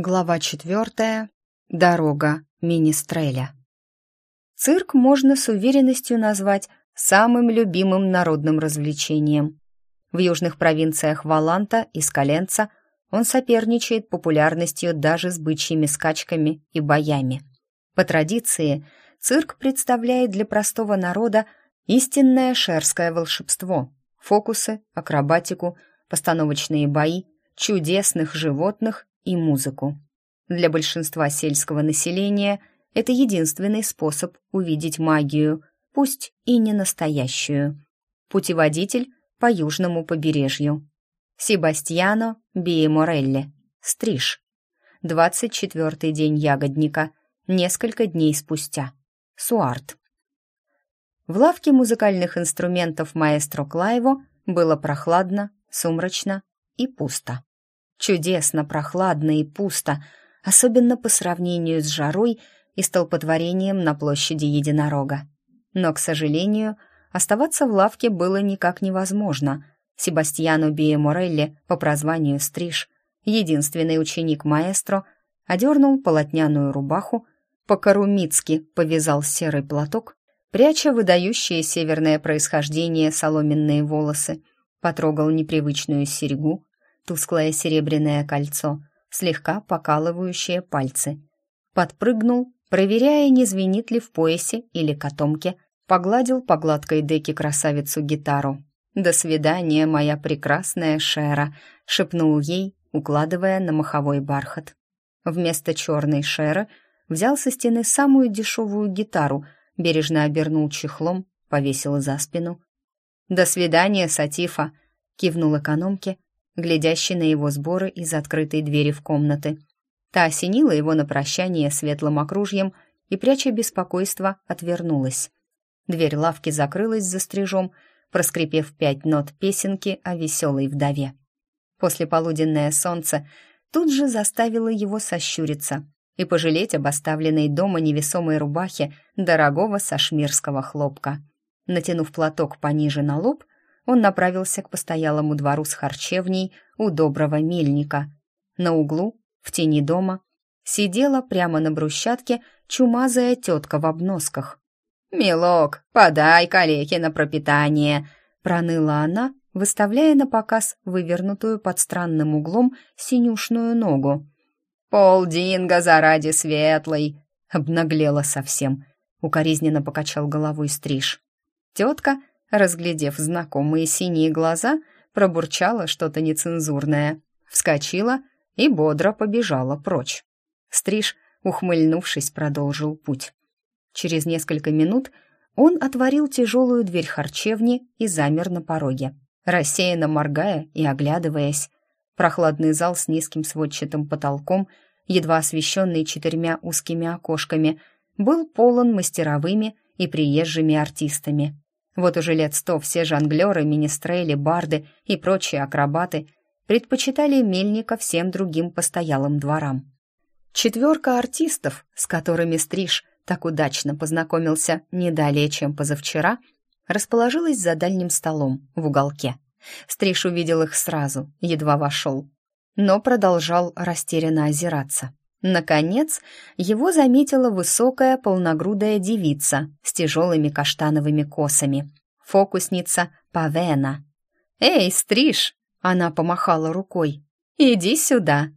Глава четвертая. Дорога Министреля. Цирк можно с уверенностью назвать самым любимым народным развлечением. В южных провинциях Валанта и Скаленца он соперничает популярностью даже с бычьими скачками и боями. По традиции, цирк представляет для простого народа истинное шерское волшебство, фокусы, акробатику, постановочные бои, чудесных животных и музыку. Для большинства сельского населения это единственный способ увидеть магию, пусть и не настоящую. Путеводитель по южному побережью. Себастьяно Биеморелли. Стриж. 24 день ягодника. Несколько дней спустя. Суарт. В лавке музыкальных инструментов маэстро Клайво было прохладно, сумрачно и пусто. Чудесно прохладно и пусто, особенно по сравнению с жарой и столпотворением на площади Единорога. Но, к сожалению, оставаться в лавке было никак невозможно. Себастьяну Биеморелли по прозванию Стриж, единственный ученик маэстро, одернул полотняную рубаху, по-карумицки повязал серый платок, пряча выдающее северное происхождение соломенные волосы, потрогал непривычную серьгу, тусклое серебряное кольцо, слегка покалывающее пальцы. Подпрыгнул, проверяя, не звенит ли в поясе или котомке, погладил по гладкой деке красавицу гитару. «До свидания, моя прекрасная Шера», — шепнул ей, укладывая на маховой бархат. Вместо черной Шеры взял со стены самую дешевую гитару, бережно обернул чехлом, повесил за спину. «До свидания, Сатифа», — кивнул экономке, глядящий на его сборы из открытой двери в комнаты. Та осенила его на прощание светлым окружьем и, пряча беспокойство, отвернулась. Дверь лавки закрылась за стрижом, проскрипев пять нот песенки о веселой вдове. После полуденное солнце тут же заставило его сощуриться и пожалеть об оставленной дома невесомой рубахе дорогого сашмирского хлопка. Натянув платок пониже на лоб, он направился к постоялому двору с харчевней у доброго мельника. На углу, в тени дома, сидела прямо на брусчатке чумазая тетка в обносках. «Милок, подай калеке на пропитание!» — проныла она, выставляя на показ вывернутую под странным углом синюшную ногу. «Полдинга заради светлой!» — обнаглела совсем. Укоризненно покачал головой стриж. Тетка разглядев знакомые синие глаза, пробурчала что-то нецензурное, вскочила и бодро побежала прочь. Стриж, ухмыльнувшись, продолжил путь. Через несколько минут он отворил тяжелую дверь харчевни и замер на пороге, рассеянно моргая и оглядываясь. Прохладный зал с низким сводчатым потолком, едва освещенный четырьмя узкими окошками, был полон мастеровыми и приезжими артистами. Вот уже лет сто все жонглеры, министрели, барды и прочие акробаты предпочитали мельника всем другим постоялым дворам. Четверка артистов, с которыми Стриж так удачно познакомился не далее, чем позавчера, расположилась за дальним столом в уголке. Стриж увидел их сразу, едва вошел, но продолжал растерянно озираться. Наконец, его заметила высокая полногрудая девица с тяжелыми каштановыми косами. Фокусница Павена. «Эй, Стриж!» — она помахала рукой. «Иди сюда!»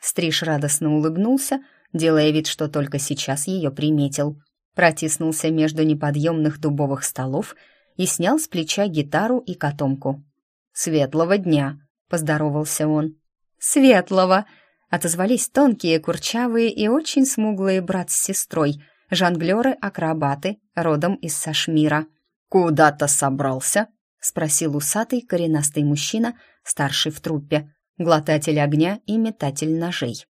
Стриж радостно улыбнулся, делая вид, что только сейчас ее приметил. Протиснулся между неподъемных дубовых столов и снял с плеча гитару и котомку. «Светлого дня!» — поздоровался он. «Светлого!» Отозвались тонкие, курчавые и очень смуглые брат с сестрой, жонглеры-акробаты, родом из Сашмира. «Куда-то собрался?» — спросил усатый коренастый мужчина, старший в труппе, глотатель огня и метатель ножей.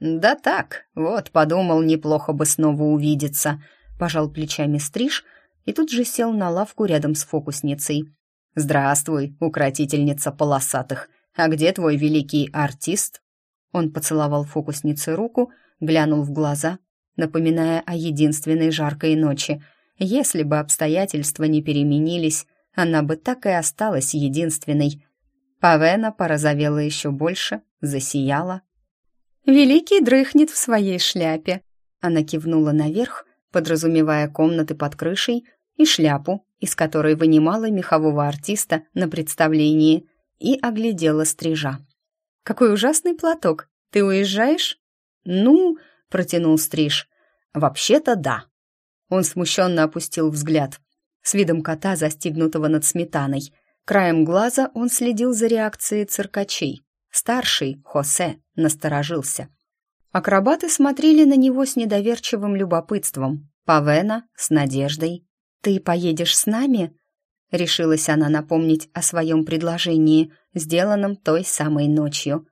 «Да так, вот подумал, неплохо бы снова увидеться», — пожал плечами стриж и тут же сел на лавку рядом с фокусницей. «Здравствуй, укротительница полосатых. А где твой великий артист?» Он поцеловал фокуснице руку, глянул в глаза, напоминая о единственной жаркой ночи. Если бы обстоятельства не переменились, она бы так и осталась единственной. Павена порозовела еще больше, засияла. Великий дрыхнет в своей шляпе». Она кивнула наверх, подразумевая комнаты под крышей и шляпу, из которой вынимала мехового артиста на представлении, и оглядела стрижа. «Какой ужасный платок! Ты уезжаешь?» «Ну...» — протянул стриж. «Вообще-то да». Он смущенно опустил взгляд. С видом кота, застигнутого над сметаной. Краем глаза он следил за реакцией циркачей. Старший, Хосе, насторожился. Акробаты смотрели на него с недоверчивым любопытством. Павена — с надеждой. «Ты поедешь с нами?» Решилась она напомнить о своем предложении, сделанном той самой ночью.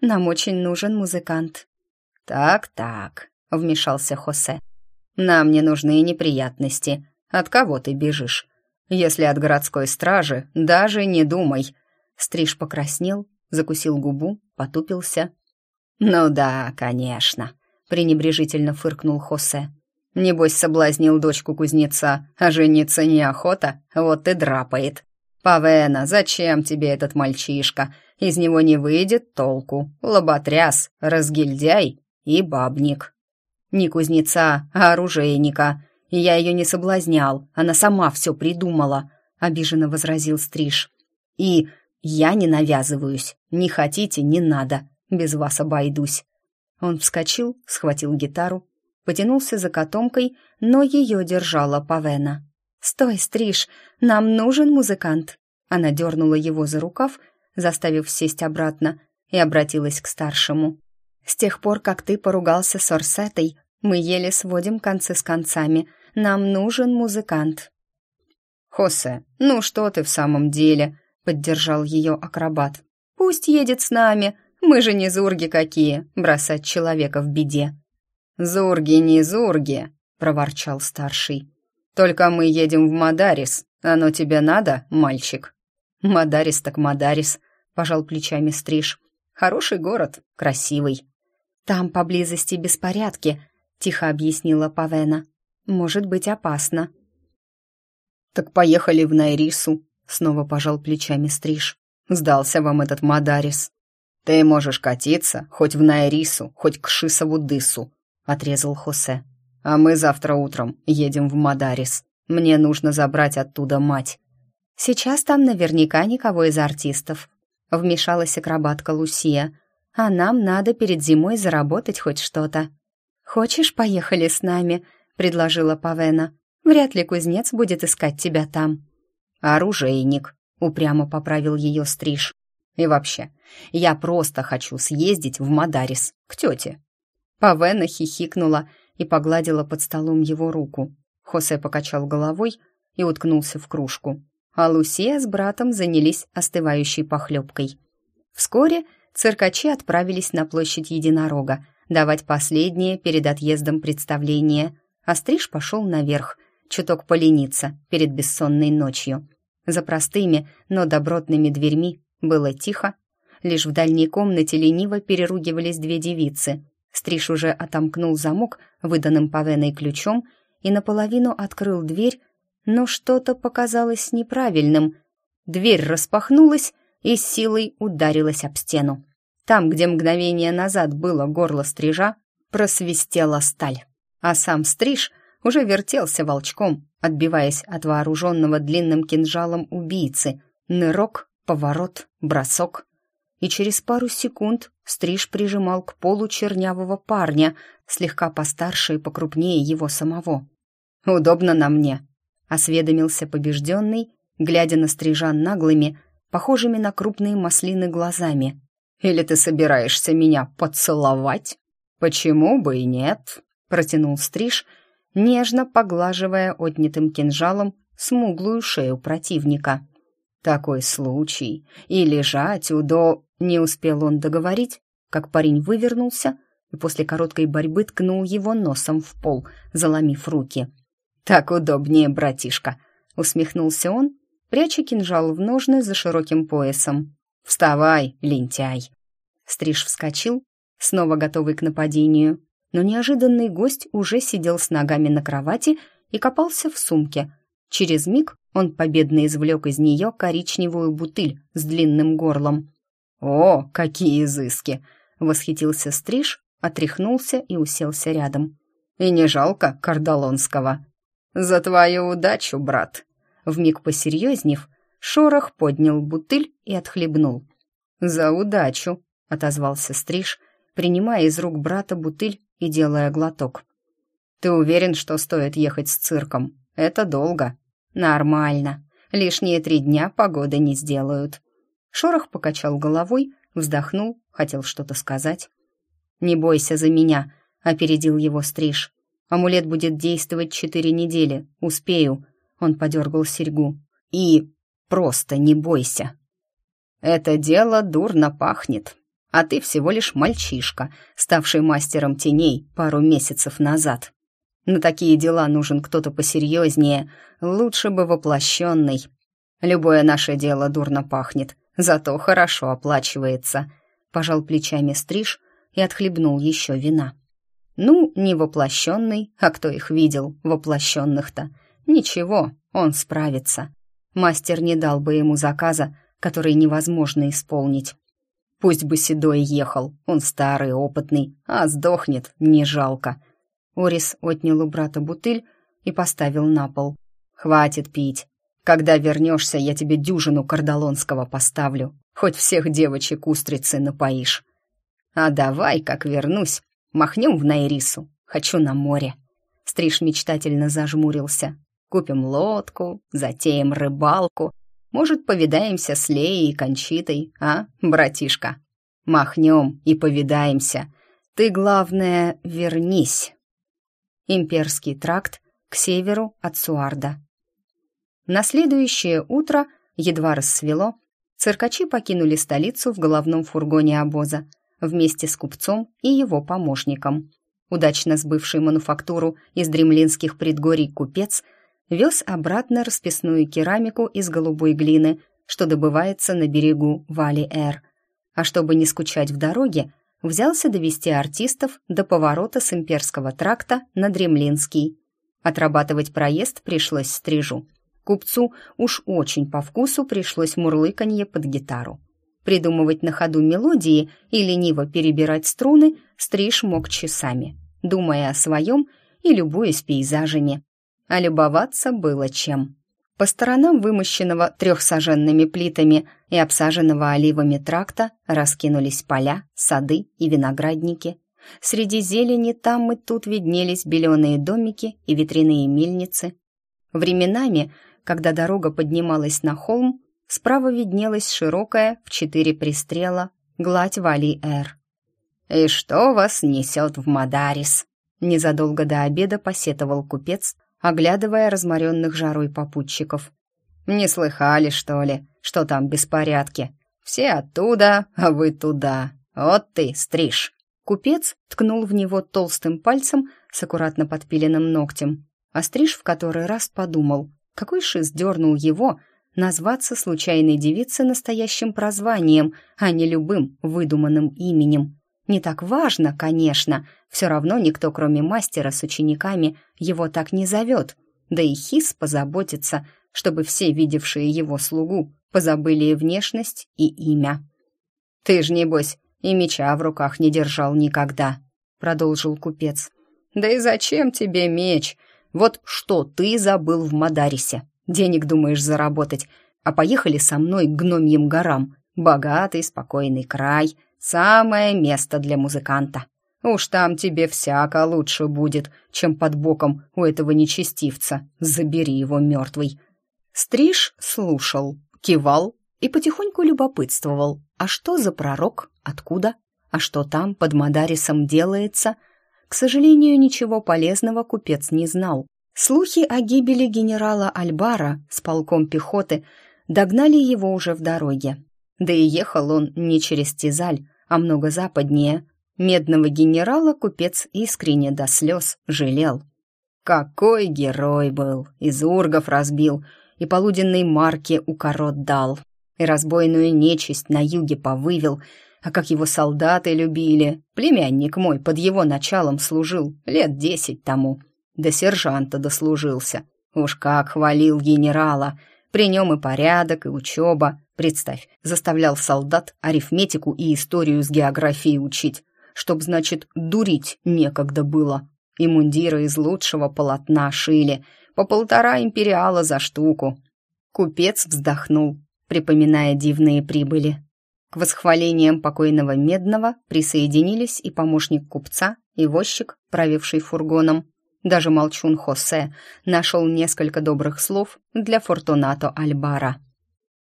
«Нам очень нужен музыкант». «Так-так», — вмешался Хосе. «Нам не нужны неприятности. От кого ты бежишь? Если от городской стражи, даже не думай». Стриж покраснел, закусил губу, потупился. «Ну да, конечно», — пренебрежительно фыркнул Хосе. Небось, соблазнил дочку кузнеца, а жениться неохота, вот и драпает. Павена, зачем тебе этот мальчишка? Из него не выйдет толку. Лоботряс, разгильдяй и бабник. Не кузнеца, а оружейника. Я ее не соблазнял, она сама все придумала, обиженно возразил Стриж. И я не навязываюсь. Не хотите, не надо. Без вас обойдусь. Он вскочил, схватил гитару, потянулся за котомкой, но ее держала Павена. «Стой, Стриж, нам нужен музыкант!» Она дернула его за рукав, заставив сесть обратно, и обратилась к старшему. «С тех пор, как ты поругался с Орсетой, мы еле сводим концы с концами. Нам нужен музыкант». «Хосе, ну что ты в самом деле?» — поддержал ее акробат. «Пусть едет с нами. Мы же не зурги какие, бросать человека в беде». «Зурги не зурги», — проворчал старший. «Только мы едем в Мадарис. Оно тебе надо, мальчик?» «Мадарис так Мадарис», — пожал плечами Стриж. «Хороший город, красивый». «Там поблизости беспорядки», — тихо объяснила Павена. «Может быть опасно». «Так поехали в Найрису», — снова пожал плечами Стриж. «Сдался вам этот Мадарис. Ты можешь катиться хоть в Найрису, хоть к Шисову-Дысу, отрезал Хосе. «А мы завтра утром едем в Мадарис. Мне нужно забрать оттуда мать». «Сейчас там наверняка никого из артистов», — вмешалась акробатка Лусия. «А нам надо перед зимой заработать хоть что-то». «Хочешь, поехали с нами?» — предложила Павена. «Вряд ли кузнец будет искать тебя там». «Оружейник», — упрямо поправил ее стриж. «И вообще, я просто хочу съездить в Мадарис, к тете. Павена хихикнула и погладила под столом его руку. Хосе покачал головой и уткнулся в кружку. А Лусия с братом занялись остывающей похлебкой. Вскоре циркачи отправились на площадь Единорога давать последнее перед отъездом представление, а Стриж пошел наверх, чуток полениться перед бессонной ночью. За простыми, но добротными дверьми было тихо. Лишь в дальней комнате лениво переругивались две девицы — Стриж уже отомкнул замок выданным Павеной ключом и наполовину открыл дверь, но что-то показалось неправильным. Дверь распахнулась и с силой ударилась об стену. Там, где мгновение назад было горло стрижа, просвистела сталь. А сам стриж уже вертелся волчком, отбиваясь от вооруженного длинным кинжалом убийцы. Нырок, поворот, бросок и через пару секунд стриж прижимал к полу чернявого парня, слегка постарше и покрупнее его самого. «Удобно на мне», — осведомился побежденный, глядя на стрижа наглыми, похожими на крупные маслины глазами. «Или ты собираешься меня поцеловать?» «Почему бы и нет?» — протянул стриж, нежно поглаживая отнятым кинжалом смуглую шею противника. «Такой случай, и лежать удо...» Не успел он договорить, как парень вывернулся и после короткой борьбы ткнул его носом в пол, заломив руки. «Так удобнее, братишка», — усмехнулся он, пряча кинжал в ножны за широким поясом. «Вставай, лентяй!» Стриж вскочил, снова готовый к нападению, но неожиданный гость уже сидел с ногами на кровати и копался в сумке. Через миг он победно извлек из нее коричневую бутыль с длинным горлом. «О, какие изыски!» — восхитился Стриж, отряхнулся и уселся рядом. «И не жалко Кардалонского?» «За твою удачу, брат!» Вмиг посерьезнев, Шорох поднял бутыль и отхлебнул. «За удачу!» — отозвался Стриж, принимая из рук брата бутыль и делая глоток. «Ты уверен, что стоит ехать с цирком? Это долго». «Нормально. Лишние три дня погоды не сделают». Шорох покачал головой, вздохнул, хотел что-то сказать. «Не бойся за меня», — опередил его Стриж. «Амулет будет действовать четыре недели. Успею». Он подергал серьгу. «И просто не бойся». «Это дело дурно пахнет», а ты всего лишь мальчишка, ставший мастером теней пару месяцев назад. На такие дела нужен кто-то посерьезнее, лучше бы воплощенный. Любое наше дело дурно пахнет, зато хорошо оплачивается. Пожал плечами стриж и отхлебнул еще вина. Ну, не воплощенный, а кто их видел, воплощенных-то? Ничего, он справится. Мастер не дал бы ему заказа, который невозможно исполнить. Пусть бы Седой ехал, он старый, опытный, а сдохнет, не жалко. Орис отнял у брата бутыль и поставил на пол. «Хватит пить. Когда вернешься, я тебе дюжину кардалонского поставлю. Хоть всех девочек устрицы напоишь. А давай, как вернусь, махнем в Найрису. Хочу на море». Стриж мечтательно зажмурился. «Купим лодку, затеем рыбалку, может, повидаемся с Леей и Кончитой, а, братишка? Махнем и повидаемся. Ты, главное, вернись. Имперский тракт к северу от Суарда. На следующее утро, едва рассвело, циркачи покинули столицу в головном фургоне обоза вместе с купцом и его помощником. Удачно сбывший мануфактуру из дремлинских предгорий купец – вез обратно расписную керамику из голубой глины, что добывается на берегу Вали-Эр. А чтобы не скучать в дороге, взялся довести артистов до поворота с имперского тракта на Дремлинский. Отрабатывать проезд пришлось стрижу. Купцу уж очень по вкусу пришлось мурлыканье под гитару. Придумывать на ходу мелодии и лениво перебирать струны стриж мог часами, думая о своем и любуясь пейзажами, а любоваться было чем. По сторонам вымощенного трехсаженными плитами и обсаженного оливами тракта раскинулись поля, сады и виноградники. Среди зелени там и тут виднелись беленые домики и ветряные мельницы. Временами, когда дорога поднималась на холм, справа виднелась широкая в четыре пристрела гладь Вали-Эр. «И что вас несет в Мадарис?» Незадолго до обеда посетовал купец, оглядывая разморенных жарой попутчиков. «Не слыхали, что ли, что там беспорядки? Все оттуда, а вы туда. Вот ты, стриж!» Купец ткнул в него толстым пальцем с аккуратно подпиленным ногтем, а стриж в который раз подумал, какой шиз дернул его назваться случайной девице настоящим прозванием, а не любым выдуманным именем. Не так важно, конечно, все равно никто, кроме мастера с учениками, его так не зовет. Да и Хис позаботится, чтобы все, видевшие его слугу, позабыли и внешность, и имя. «Ты ж, небось, и меча в руках не держал никогда», — продолжил купец. «Да и зачем тебе меч? Вот что ты забыл в Мадарисе? Денег думаешь заработать, а поехали со мной к гномьим горам. Богатый, спокойный край, самое место для музыканта. Уж там тебе всяко лучше будет, чем под боком у этого нечестивца. Забери его мертвый». Стриж слушал, кивал и потихоньку любопытствовал. А что за пророк? Откуда? А что там под Мадарисом делается? К сожалению, ничего полезного купец не знал. Слухи о гибели генерала Альбара с полком пехоты догнали его уже в дороге. Да и ехал он не через Тизаль, а много западнее, Медного генерала купец искренне до слез жалел. Какой герой был! Из ургов разбил, и полуденной марке у корот дал, и разбойную нечисть на юге повывел, а как его солдаты любили. Племянник мой под его началом служил лет десять тому. До сержанта дослужился. Уж как хвалил генерала. При нем и порядок, и учеба. Представь, заставлял солдат арифметику и историю с географией учить, чтоб, значит, дурить некогда было. И мундиры из лучшего полотна шили, по полтора империала за штуку. Купец вздохнул, припоминая дивные прибыли. К восхвалениям покойного Медного присоединились и помощник купца, и возчик, правивший фургоном. Даже молчун Хосе нашел несколько добрых слов для Фортунато Альбара.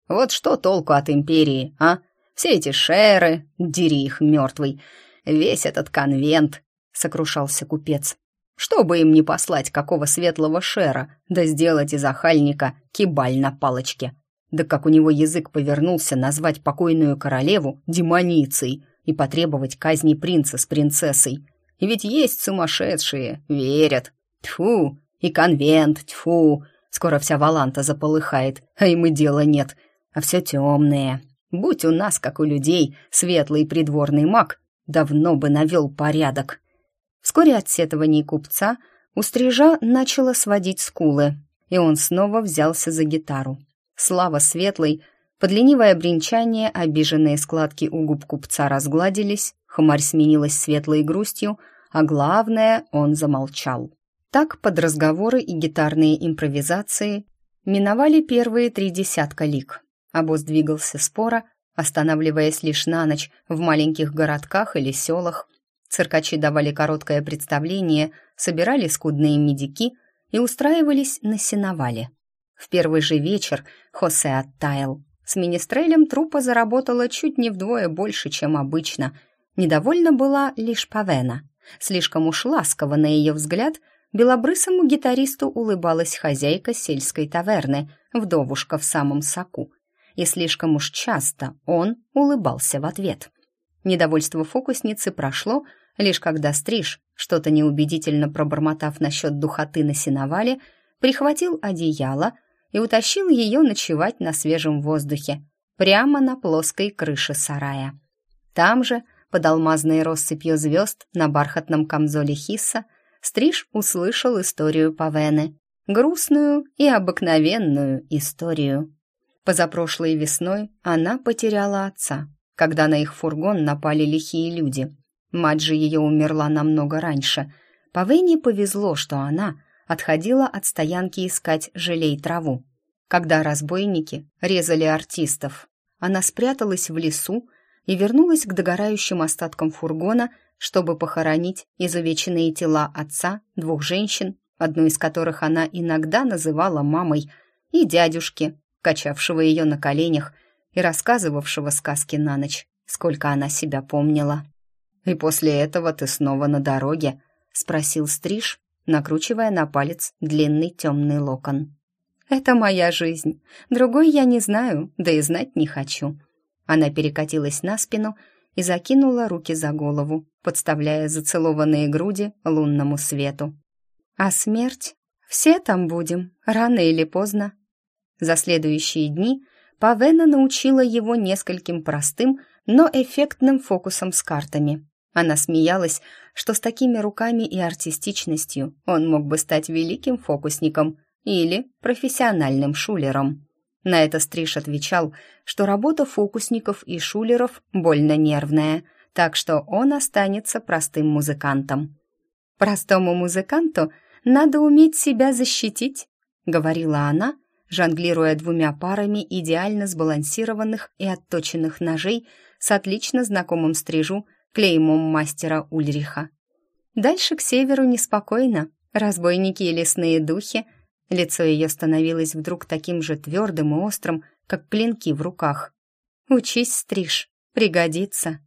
«Вот что толку от империи, а? Все эти шеры, дери их мертвый, весь этот конвент», — сокрушался купец. «Чтобы им не послать какого светлого шера, да сделать из охальника кибаль на палочке. Да как у него язык повернулся назвать покойную королеву демоницей и потребовать казни принца с принцессой. И ведь есть сумасшедшие, верят. Тьфу, и конвент, тьфу. Скоро вся Валанта заполыхает, а им и дела нет. А все темное. Будь у нас, как у людей, светлый придворный маг, давно бы навел порядок. Вскоре от сетований купца у стрижа начало сводить скулы, и он снова взялся за гитару. Слава светлой, под ленивое бренчание обиженные складки у губ купца разгладились, хмарь сменилась светлой грустью, а главное, он замолчал. Так, под разговоры и гитарные импровизации, миновали первые три десятка лик. Обоз двигался споро, останавливаясь лишь на ночь в маленьких городках или селах. Циркачи давали короткое представление, собирали скудные медики и устраивались на сеновале. В первый же вечер Хосе оттаял. С министрелем трупа заработала чуть не вдвое больше, чем обычно. Недовольна была лишь Павена. Слишком уж ласково, на ее взгляд, белобрысому гитаристу улыбалась хозяйка сельской таверны, вдовушка в самом соку. И слишком уж часто он улыбался в ответ. Недовольство фокусницы прошло, лишь когда Стриж, что-то неубедительно пробормотав насчет духоты на сеновале, прихватил одеяло и утащил ее ночевать на свежем воздухе, прямо на плоской крыше сарая. Там же, под алмазной россыпью звезд на бархатном камзоле Хисса, Стриж услышал историю Павены, грустную и обыкновенную историю. Позапрошлой весной она потеряла отца, когда на их фургон напали лихие люди. Мать же ее умерла намного раньше. Павене повезло, что она — отходила от стоянки искать желей траву. Когда разбойники резали артистов, она спряталась в лесу и вернулась к догорающим остаткам фургона, чтобы похоронить изувеченные тела отца, двух женщин, одну из которых она иногда называла мамой, и дядюшки, качавшего ее на коленях и рассказывавшего сказки на ночь, сколько она себя помнила. «И после этого ты снова на дороге?» — спросил Стриж, накручивая на палец длинный темный локон. «Это моя жизнь. Другой я не знаю, да и знать не хочу». Она перекатилась на спину и закинула руки за голову, подставляя зацелованные груди лунному свету. «А смерть? Все там будем, рано или поздно». За следующие дни Павена научила его нескольким простым, но эффектным фокусом с картами. Она смеялась, что с такими руками и артистичностью он мог бы стать великим фокусником или профессиональным шулером. На это Стриж отвечал, что работа фокусников и шулеров больно нервная, так что он останется простым музыкантом. «Простому музыканту надо уметь себя защитить», — говорила она, жонглируя двумя парами идеально сбалансированных и отточенных ножей с отлично знакомым стрижу клеймом мастера Ульриха. Дальше к северу неспокойно, разбойники и лесные духи. Лицо ее становилось вдруг таким же твердым и острым, как клинки в руках. «Учись, стриж, пригодится».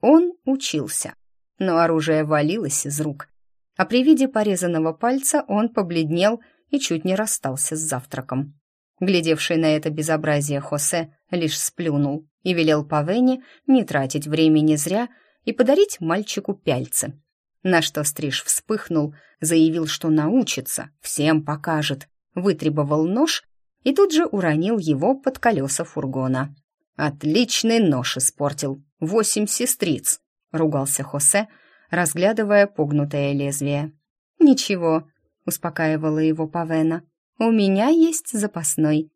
Он учился, но оружие валилось из рук. А при виде порезанного пальца он побледнел и чуть не расстался с завтраком. Глядевший на это безобразие Хосе лишь сплюнул и велел Павене не тратить времени зря и подарить мальчику пяльцы. На что Стриж вспыхнул, заявил, что научится, всем покажет, вытребовал нож и тут же уронил его под колеса фургона. «Отличный нож испортил! Восемь сестриц!» — ругался Хосе, разглядывая погнутое лезвие. «Ничего», — успокаивала его Павена, — «у меня есть запасной».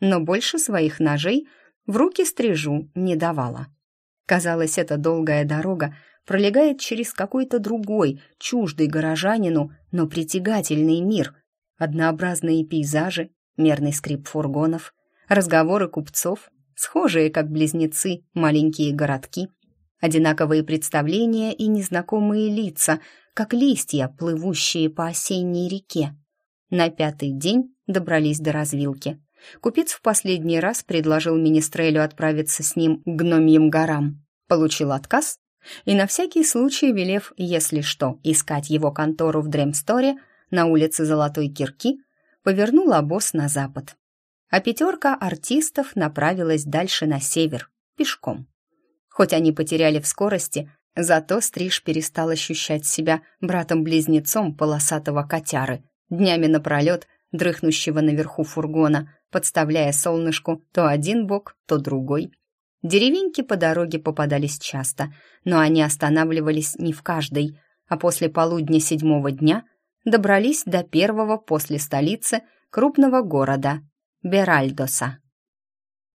Но больше своих ножей в руки стрижу не давала. Казалось, эта долгая дорога пролегает через какой-то другой, чуждый горожанину, но притягательный мир. Однообразные пейзажи, мерный скрип фургонов, разговоры купцов, схожие как близнецы маленькие городки, одинаковые представления и незнакомые лица, как листья, плывущие по осенней реке. На пятый день добрались до развилки. Купец в последний раз предложил Министрелю отправиться с ним к гномьим горам. Получил отказ и на всякий случай, велев, если что, искать его контору в Дремсторе на улице Золотой Кирки, повернул обоз на запад. А пятерка артистов направилась дальше на север, пешком. Хоть они потеряли в скорости, зато Стриж перестал ощущать себя братом-близнецом полосатого котяры, днями напролет дрыхнущего наверху фургона, подставляя солнышку то один бок, то другой. Деревеньки по дороге попадались часто, но они останавливались не в каждой, а после полудня седьмого дня добрались до первого после столицы крупного города – Беральдоса.